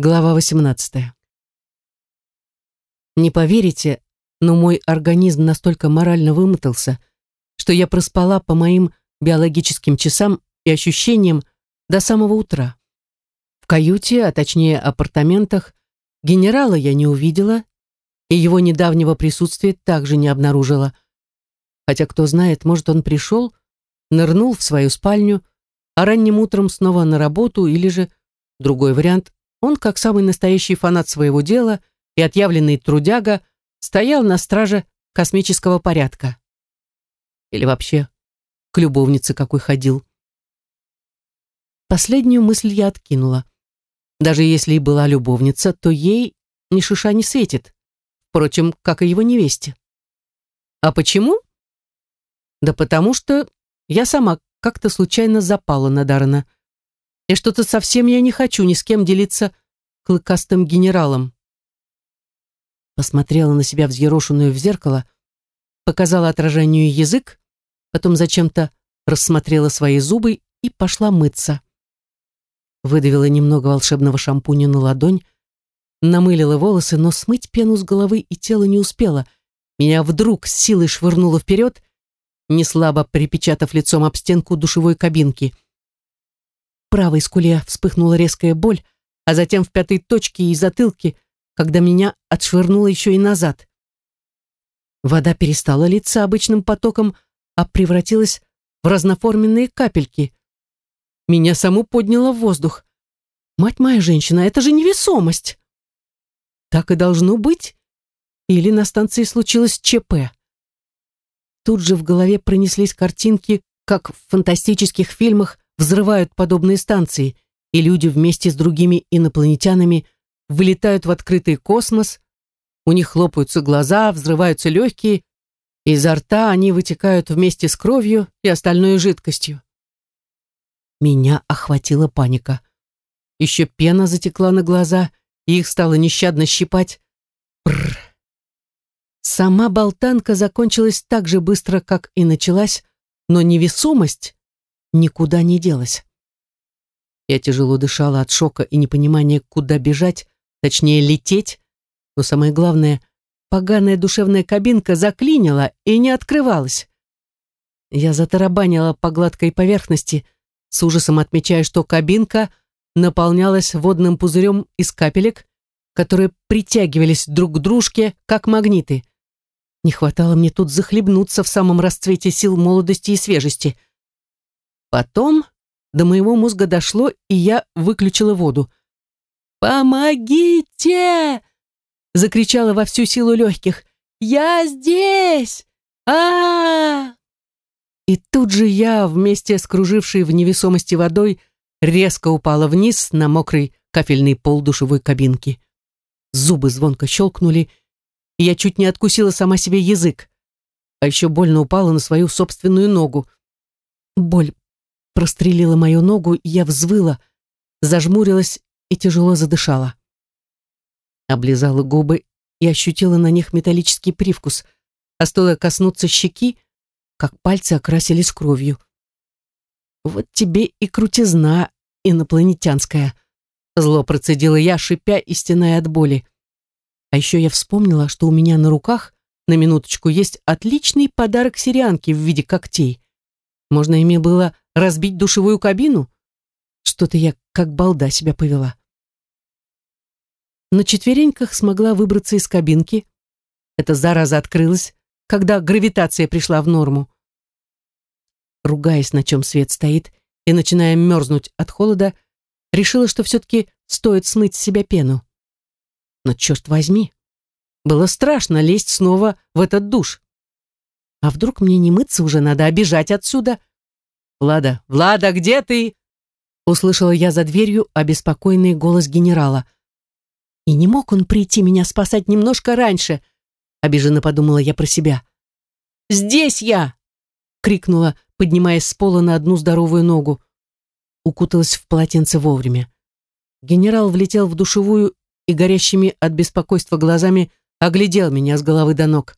Глава 18. Не поверите, но мой организм настолько морально вымотался, что я проспала по моим биологическим часам и ощущениям до самого утра. В каюте, а точнее апартаментах, генерала я не увидела, и его недавнего присутствия также не обнаружила. Хотя, кто знает, может, он пришел, нырнул в свою спальню, а ранним утром снова на работу, или же, другой вариант, он, как самый настоящий фанат своего дела и отъявленный трудяга, стоял на страже космического порядка. Или вообще к любовнице какой ходил. Последнюю мысль я откинула. Даже если и была любовница, то ей ни шиша не светит. Впрочем, как и его невесте. А почему? Да потому что я сама как-то случайно запала на Даррена. И что-то совсем я не хочу ни с кем делиться клыкастым генералом. Посмотрела на себя взъерошенную в зеркало, показала отражению язык, потом зачем-то рассмотрела свои зубы и пошла мыться. Выдавила немного волшебного шампуня на ладонь, намылила волосы, но смыть пену с головы и тела не успела. Меня вдруг с силой швырнуло вперед, неслабо припечатав лицом об стенку душевой кабинки. Правой скуле вспыхнула резкая боль, а затем в пятой точке и затылке, когда меня отшвырнуло еще и назад. Вода перестала литься обычным потоком, а превратилась в разноформенные капельки. Меня саму подняло в воздух. Мать моя женщина, это же невесомость! Так и должно быть? Или на станции случилось ЧП? Тут же в голове пронеслись картинки, как в фантастических фильмах взрывают подобные станции, и люди вместе с другими инопланетянами вылетают в открытый космос, у них хлопаются глаза, взрываются легкие, изо рта они вытекают вместе с кровью и остальной жидкостью. Меня охватила паника. Еще пена затекла на глаза, и их стало нещадно щипать. Бррр. Сама болтанка закончилась так же быстро, как и началась, но невесомость никуда не делась. Я тяжело дышала от шока и непонимания, куда бежать, точнее лететь, но самое главное, поганая душевная кабинка заклинила и не открывалась. Я затарабанила по гладкой поверхности, с ужасом отмечая, что кабинка наполнялась водным пузырем из капелек, которые притягивались друг к дружке, как магниты. Не хватало мне тут захлебнуться в самом расцвете сил молодости и свежести. Потом до моего мозга дошло, и я выключила воду. «Помогите!» — закричала во всю силу легких. «Я здесь! а, -а, -а И тут же я, вместе с кружившей в невесомости водой, резко упала вниз на мокрый кафельный пол душевой кабинки. Зубы звонко щелкнули, и я чуть не откусила сама себе язык. А еще больно упала на свою собственную ногу. Боль прострелила мою ногу, и я взвыла, зажмурилась и тяжело задышала. Облизала губы и ощутила на них металлический привкус, а стоило коснуться щеки, как пальцы окрасились кровью. Вот тебе и крутизна инопланетянская. Зло процедила я, шипя и стеная от боли. А еще я вспомнила, что у меня на руках, на минуточку, есть отличный подарок сирианки в виде когтей. Можно ими было разбить душевую кабину? Что-то я как балда себя повела. На четвереньках смогла выбраться из кабинки. Эта зараза открылась, когда гравитация пришла в норму. Ругаясь, на чем свет стоит, и начиная мерзнуть от холода, решила, что все-таки стоит смыть с себя пену. Но черт возьми, было страшно лезть снова в этот душ. А вдруг мне не мыться уже надо, а бежать отсюда? «Влада, Влада, где ты?» Услышала я за дверью обеспокоенный голос генерала. И не мог он прийти меня спасать немножко раньше, обиженно подумала я про себя. «Здесь я!» — крикнула, поднимаясь с пола на одну здоровую ногу. Укуталась в полотенце вовремя. Генерал влетел в душевую и горящими от беспокойства глазами оглядел меня с головы до ног.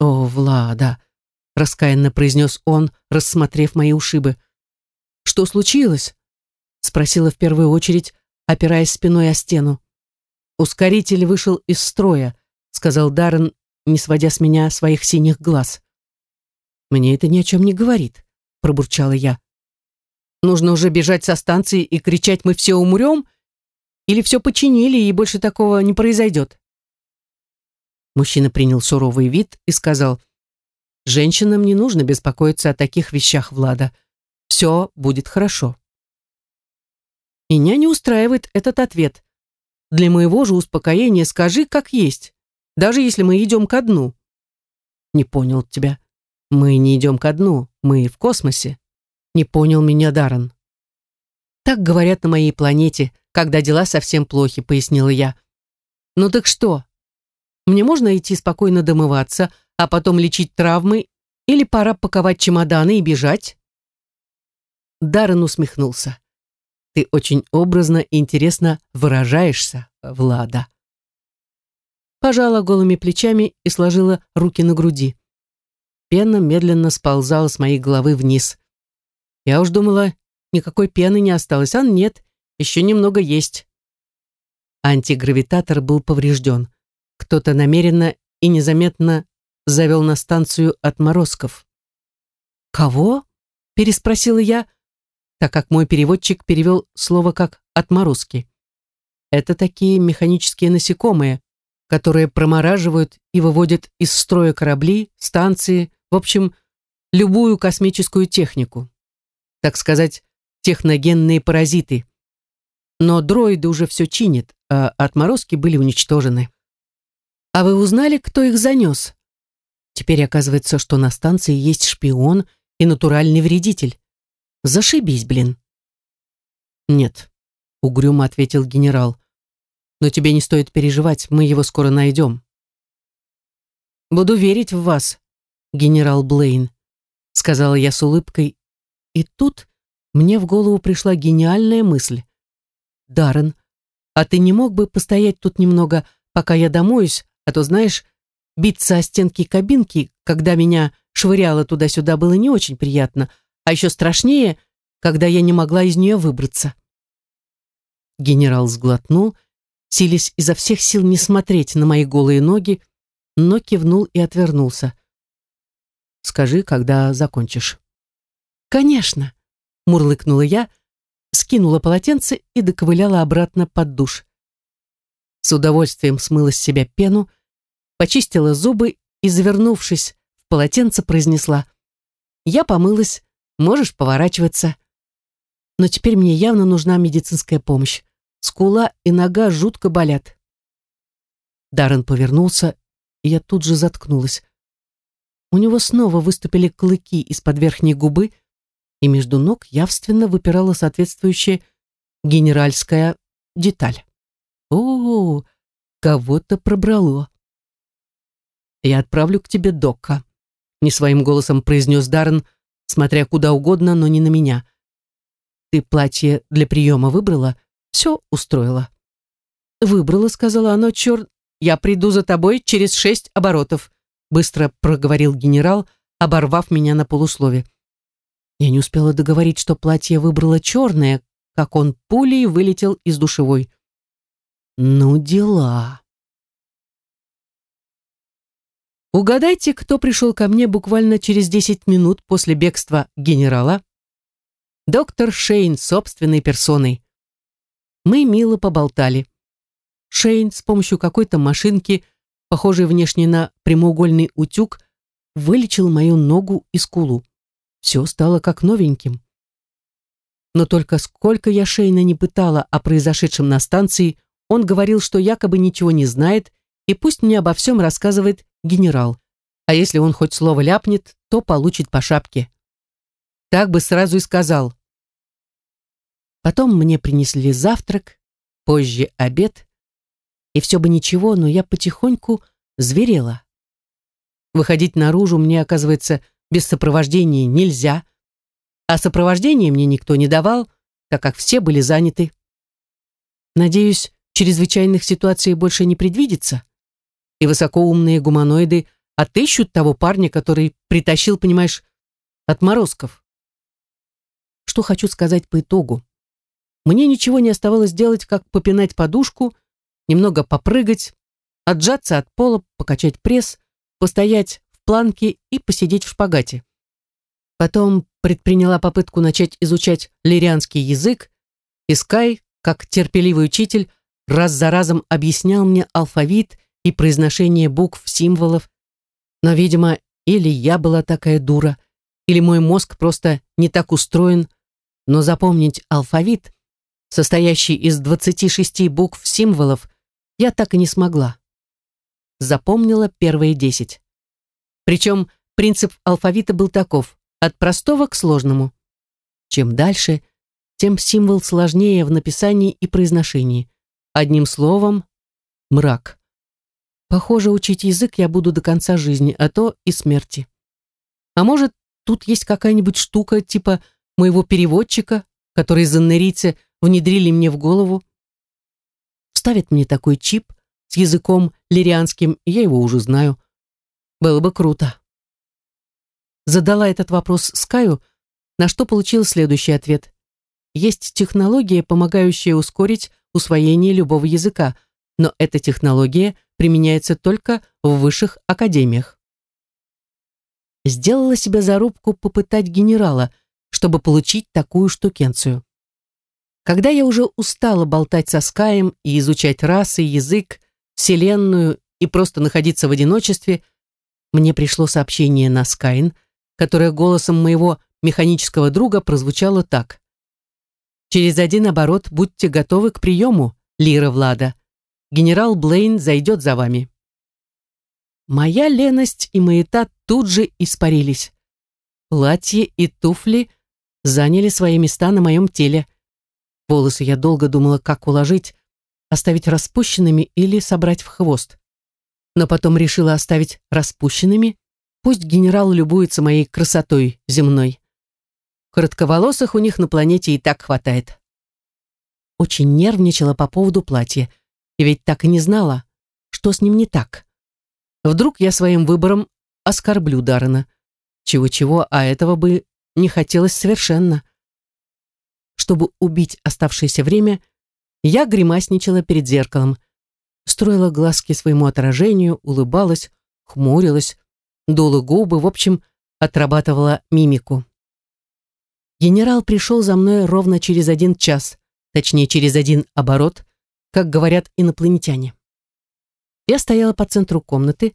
«О, Влада!» — раскаянно произнес он, рассмотрев мои ушибы. «Что случилось?» — спросила в первую очередь, опираясь спиной о стену. «Ускоритель вышел из строя», — сказал Даррен, не сводя с меня своих синих глаз. «Мне это ни о чем не говорит», — пробурчала я. «Нужно уже бежать со станции и кричать «мы все умрем», или все починили, и больше такого не произойдет?» Мужчина принял суровый вид и сказал, «Женщинам не нужно беспокоиться о таких вещах, Влада. Все будет хорошо». Меня не устраивает этот ответ. Для моего же успокоения скажи, как есть, даже если мы идем ко дну. Не понял тебя. Мы не идем ко дну, мы в космосе. Не понял меня Даррен. Так говорят на моей планете, когда дела совсем плохи, пояснила я. Ну так что, мне можно идти спокойно домываться, а потом лечить травмы, или пора паковать чемоданы и бежать?» Даррен усмехнулся. «Ты очень образно и интересно выражаешься, Влада». Пожала голыми плечами и сложила руки на груди. Пена медленно сползала с моей головы вниз. Я уж думала, никакой пены не осталось, а нет, еще немного есть. Антигравитатор был поврежден. Кто-то намеренно и незаметно завел на станцию отморозков. «Кого?» – переспросила я, так как мой переводчик перевел слово как «отморозки». Это такие механические насекомые, которые промораживают и выводят из строя корабли, станции, в общем, любую космическую технику. Так сказать, техногенные паразиты. Но дроиды уже все чинят, а отморозки были уничтожены. А вы узнали, кто их занес? Теперь оказывается, что на станции есть шпион и натуральный вредитель. Зашибись, блин. Нет, угрюмо ответил генерал. Но тебе не стоит переживать, мы его скоро найдем. Буду верить в вас, генерал Блейн, сказала я с улыбкой. И тут мне в голову пришла гениальная мысль. Даррен, а ты не мог бы постоять тут немного, пока я домоюсь, а то, знаешь, биться о стенки кабинки, когда меня швыряло туда-сюда, было не очень приятно, а еще страшнее, когда я не могла из нее выбраться. Генерал сглотнул, силясь изо всех сил не смотреть на мои голые ноги, но кивнул и отвернулся. «Скажи, когда закончишь». «Конечно», — мурлыкнула я, скинула полотенце и доковыляла обратно под душ с удовольствием смыла с себя пену, почистила зубы и, завернувшись в полотенце, произнесла «Я помылась, можешь поворачиваться». Но теперь мне явно нужна медицинская помощь. Скула и нога жутко болят. Даррен повернулся, и я тут же заткнулась. У него снова выступили клыки из-под верхней губы, и между ног явственно выпирала соответствующая генеральская деталь. О, кого-то пробрало. Я отправлю к тебе Докка, не своим голосом произнес Даррен, смотря куда угодно, но не на меня. Ты платье для приема выбрала? Все устроила. Выбрала, сказала оно, черт, я приду за тобой через шесть оборотов, быстро проговорил генерал, оборвав меня на полуслове. Я не успела договорить, что платье выбрала черное, как он пулей вылетел из душевой. Ну, дела. Угадайте, кто пришел ко мне буквально через 10 минут после бегства генерала? Доктор Шейн собственной персоной. Мы мило поболтали. Шейн с помощью какой-то машинки, похожей внешне на прямоугольный утюг, вылечил мою ногу и скулу. Все стало как новеньким. Но только сколько я Шейна не пытала о произошедшем на станции, он говорил, что якобы ничего не знает, и пусть мне обо всем рассказывает генерал. А если он хоть слово ляпнет, то получит по шапке. Так бы сразу и сказал. Потом мне принесли завтрак, позже обед, и все бы ничего, но я потихоньку зверела. Выходить наружу мне, оказывается, без сопровождения нельзя, а сопровождение мне никто не давал, так как все были заняты. Надеюсь, чрезвычайных ситуаций больше не предвидится. И высокоумные гуманоиды отыщут того парня, который притащил, понимаешь, отморозков. Что хочу сказать по итогу. мне ничего не оставалось делать, как попинать подушку, немного попрыгать, отжаться от пола, покачать пресс, постоять в планке и посидеть в шпагате. Потом предприняла попытку начать изучать лирианский язык, и Скай, как терпеливый учитель, раз за разом объяснял мне алфавит и произношение букв, символов. Но, видимо, или я была такая дура, или мой мозг просто не так устроен, но запомнить алфавит, состоящий из 26 букв символов, я так и не смогла. Запомнила первые десять. Причем принцип алфавита был таков, от простого к сложному. Чем дальше, тем символ сложнее в написании и произношении. Одним словом, мрак. Похоже, учить язык я буду до конца жизни, а то и смерти. А может, тут есть какая-нибудь штука типа моего переводчика, который заннерийцы внедрили мне в голову. Вставят мне такой чип с языком лирианским, и я его уже знаю. Было бы круто. Задала этот вопрос Скаю, на что получил следующий ответ. Есть технология, помогающая ускорить усвоение любого языка, но эта технология применяется только в высших академиях. Сделала себе зарубку попытать генерала, чтобы получить такую штукенцию. Когда я уже устала болтать со Скаем и изучать расы, язык, вселенную и просто находиться в одиночестве, мне пришло сообщение на Скайн, которое голосом моего механического друга прозвучало так. «Через один оборот будьте готовы к приему, Лира Влада генерал Блейн зайдет за вами. Моя леность и маята тут же испарились. Платье и туфли заняли свои места на моем теле. Волосы я долго думала, как уложить, оставить распущенными или собрать в хвост. Но потом решила оставить распущенными, пусть генерал любуется моей красотой земной. Коротковолосых у них на планете и так хватает. Очень нервничала по поводу платья – и ведь так и не знала, что с ним не так. Вдруг я своим выбором оскорблю Даррена. Чего-чего, а этого бы не хотелось совершенно. Чтобы убить оставшееся время, я гримасничала перед зеркалом, строила глазки своему отражению, улыбалась, хмурилась, дула губы, в общем, отрабатывала мимику. Генерал пришел за мной ровно через один час, точнее, через один оборот, как говорят инопланетяне. Я стояла по центру комнаты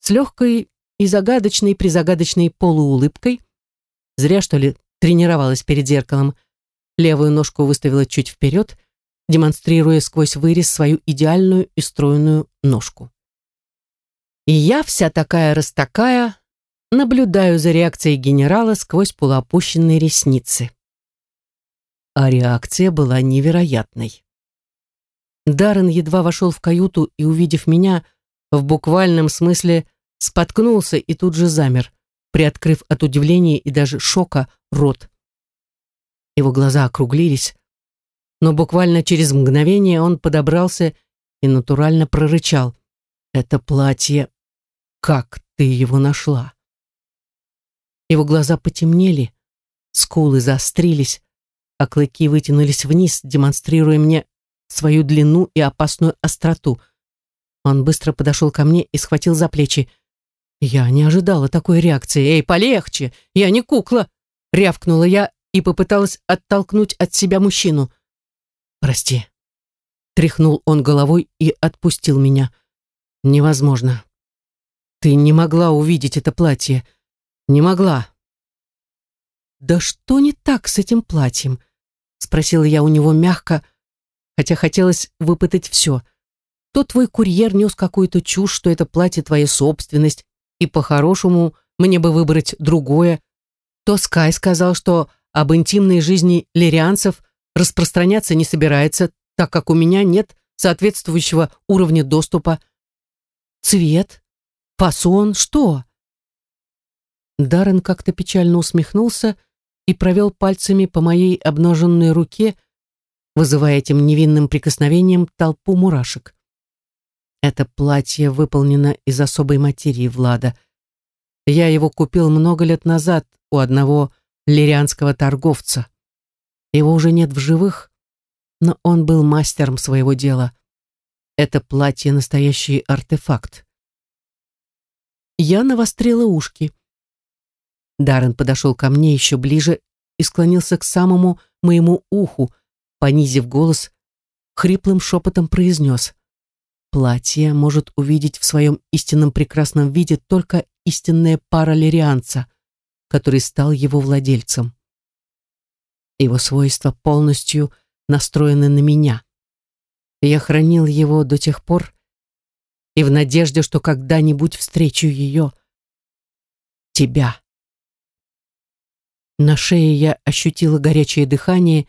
с легкой и загадочной призагадочной полуулыбкой. Зря, что ли, тренировалась перед зеркалом. Левую ножку выставила чуть вперед, демонстрируя сквозь вырез свою идеальную и стройную ножку. И я вся такая растакая, наблюдаю за реакцией генерала сквозь полуопущенные ресницы. А реакция была невероятной. Даррен едва вошел в каюту и, увидев меня, в буквальном смысле споткнулся и тут же замер, приоткрыв от удивления и даже шока рот. Его глаза округлились, но буквально через мгновение он подобрался и натурально прорычал. «Это платье... Как ты его нашла?» Его глаза потемнели, скулы заострились, а клыки вытянулись вниз, демонстрируя мне свою длину и опасную остроту. Он быстро подошел ко мне и схватил за плечи. Я не ожидала такой реакции. «Эй, полегче! Я не кукла!» Рявкнула я и попыталась оттолкнуть от себя мужчину. «Прости». Тряхнул он головой и отпустил меня. «Невозможно. Ты не могла увидеть это платье. Не могла». «Да что не так с этим платьем?» Спросила я у него мягко, хотя хотелось выпытать все. То твой курьер нес какую-то чушь, что это платье твоя собственность, и по-хорошему мне бы выбрать другое, то Скай сказал, что об интимной жизни лирианцев распространяться не собирается, так как у меня нет соответствующего уровня доступа. Цвет? Фасон? Что? Даррен как-то печально усмехнулся и провел пальцами по моей обнаженной руке, вызывая этим невинным прикосновением толпу мурашек. Это платье выполнено из особой материи Влада. Я его купил много лет назад у одного лирианского торговца. Его уже нет в живых, но он был мастером своего дела. Это платье — настоящий артефакт. Я навострила ушки. Даррен подошел ко мне еще ближе и склонился к самому моему уху, понизив голос, хриплым шепотом произнес. Платье может увидеть в своем истинном прекрасном виде только истинная пара лирианца, который стал его владельцем. Его свойства полностью настроены на меня. Я хранил его до тех пор и в надежде, что когда-нибудь встречу ее, тебя. На шее я ощутила горячее дыхание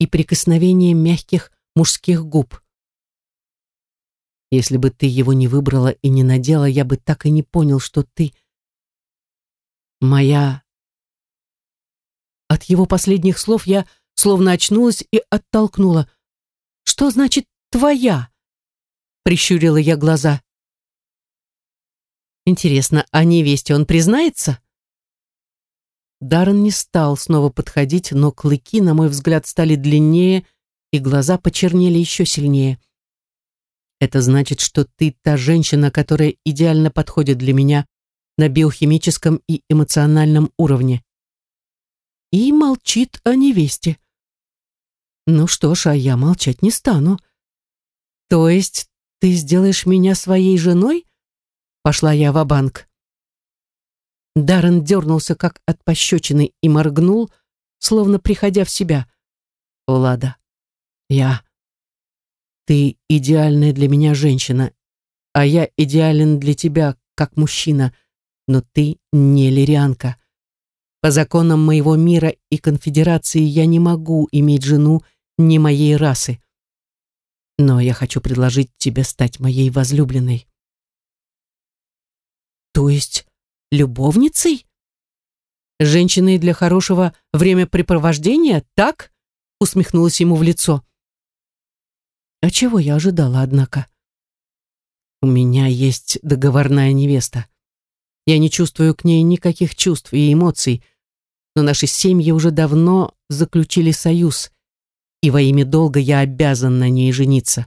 и прикосновение мягких мужских губ. Если бы ты его не выбрала и не надела, я бы так и не понял, что ты моя. От его последних слов я словно очнулась и оттолкнула. Что значит «твоя»? Прищурила я глаза. Интересно, а невесте он признается? Даррен не стал снова подходить, но клыки, на мой взгляд, стали длиннее, и глаза почернели еще сильнее. Это значит, что ты та женщина, которая идеально подходит для меня на биохимическом и эмоциональном уровне. И молчит о невесте. Ну что ж, а я молчать не стану. То есть ты сделаешь меня своей женой? Пошла я в банк Даррен дернулся, как от пощечины, и моргнул, словно приходя в себя. «Влада, я... Ты идеальная для меня женщина, а я идеален для тебя, как мужчина, но ты не лирианка. По законам моего мира и конфедерации я не могу иметь жену не моей расы. Но я хочу предложить тебе стать моей возлюбленной». «То есть любовницей? Женщиной для хорошего времяпрепровождения, так? Усмехнулась ему в лицо. А чего я ожидала, однако? У меня есть договорная невеста. Я не чувствую к ней никаких чувств и эмоций, но наши семьи уже давно заключили союз, и во имя долга я обязан на ней жениться.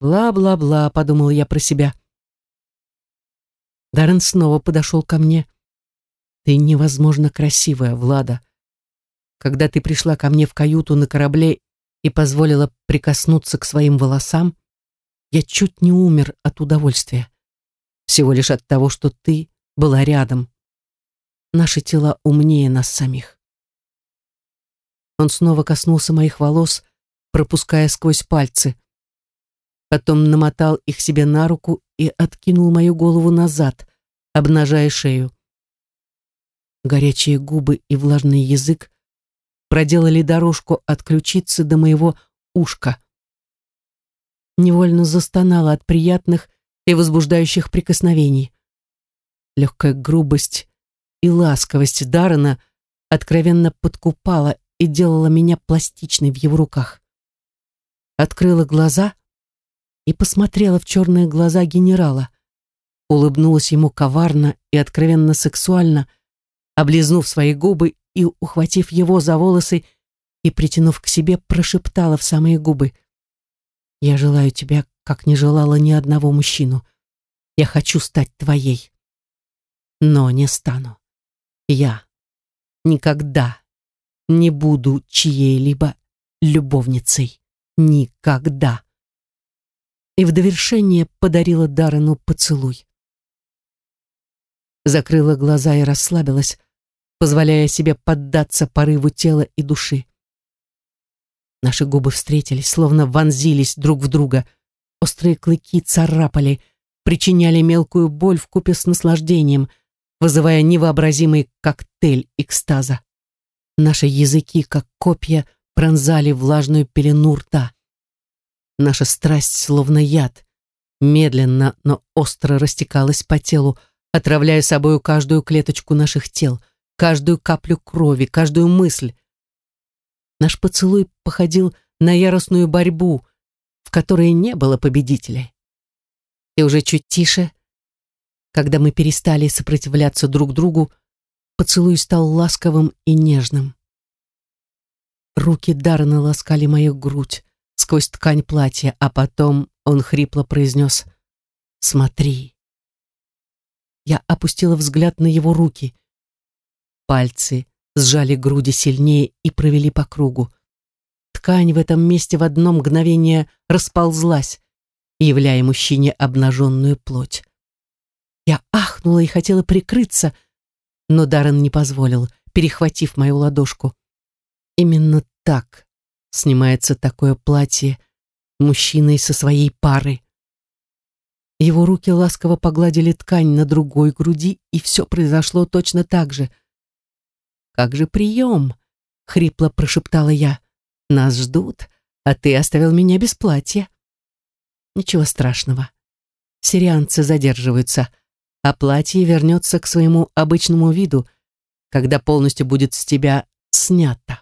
Бла-бла-бла, подумал я про себя. Даррен снова подошел ко мне. «Ты невозможно красивая, Влада. Когда ты пришла ко мне в каюту на корабле и позволила прикоснуться к своим волосам, я чуть не умер от удовольствия. Всего лишь от того, что ты была рядом. Наши тела умнее нас самих». Он снова коснулся моих волос, пропуская сквозь пальцы потом намотал их себе на руку и откинул мою голову назад, обнажая шею. Горячие губы и влажный язык проделали дорожку от ключицы до моего ушка. Невольно застонала от приятных и возбуждающих прикосновений. Легкая грубость и ласковость Даррена откровенно подкупала и делала меня пластичной в его руках. Открыла глаза и посмотрела в черные глаза генерала. Улыбнулась ему коварно и откровенно сексуально, облизнув свои губы и, ухватив его за волосы и, притянув к себе, прошептала в самые губы. «Я желаю тебя, как не желала ни одного мужчину. Я хочу стать твоей. Но не стану. Я никогда не буду чьей-либо любовницей. Никогда и в довершение подарила Даррену поцелуй. Закрыла глаза и расслабилась, позволяя себе поддаться порыву тела и души. Наши губы встретились, словно вонзились друг в друга. Острые клыки царапали, причиняли мелкую боль в купе с наслаждением, вызывая невообразимый коктейль экстаза. Наши языки, как копья, пронзали влажную пелену рта. Наша страсть, словно яд, медленно, но остро растекалась по телу, отравляя собою каждую клеточку наших тел, каждую каплю крови, каждую мысль. Наш поцелуй походил на яростную борьбу, в которой не было победителей. И уже чуть тише, когда мы перестали сопротивляться друг другу, поцелуй стал ласковым и нежным. Руки Даррена ласкали мою грудь сквозь ткань платья, а потом он хрипло произнес «Смотри». Я опустила взгляд на его руки. Пальцы сжали груди сильнее и провели по кругу. Ткань в этом месте в одно мгновение расползлась, являя мужчине обнаженную плоть. Я ахнула и хотела прикрыться, но Даррен не позволил, перехватив мою ладошку. Именно так снимается такое платье мужчиной со своей парой. Его руки ласково погладили ткань на другой груди, и все произошло точно так же. «Как же прием!» — хрипло прошептала я. «Нас ждут, а ты оставил меня без платья». «Ничего страшного. Сирианцы задерживаются, а платье вернется к своему обычному виду, когда полностью будет с тебя снято».